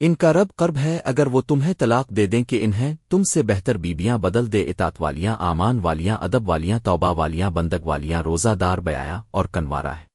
ان کا رب قرب ہے اگر وہ تمہیں طلاق دے دیں کہ انہیں تم سے بہتر بیبیاں بدل دے، اطاعت والیاں، آمان والیاں، ادب والیاں، توبہ والیاں بندک والیاں، روزہ دار بیایا اور کنوارا ہے۔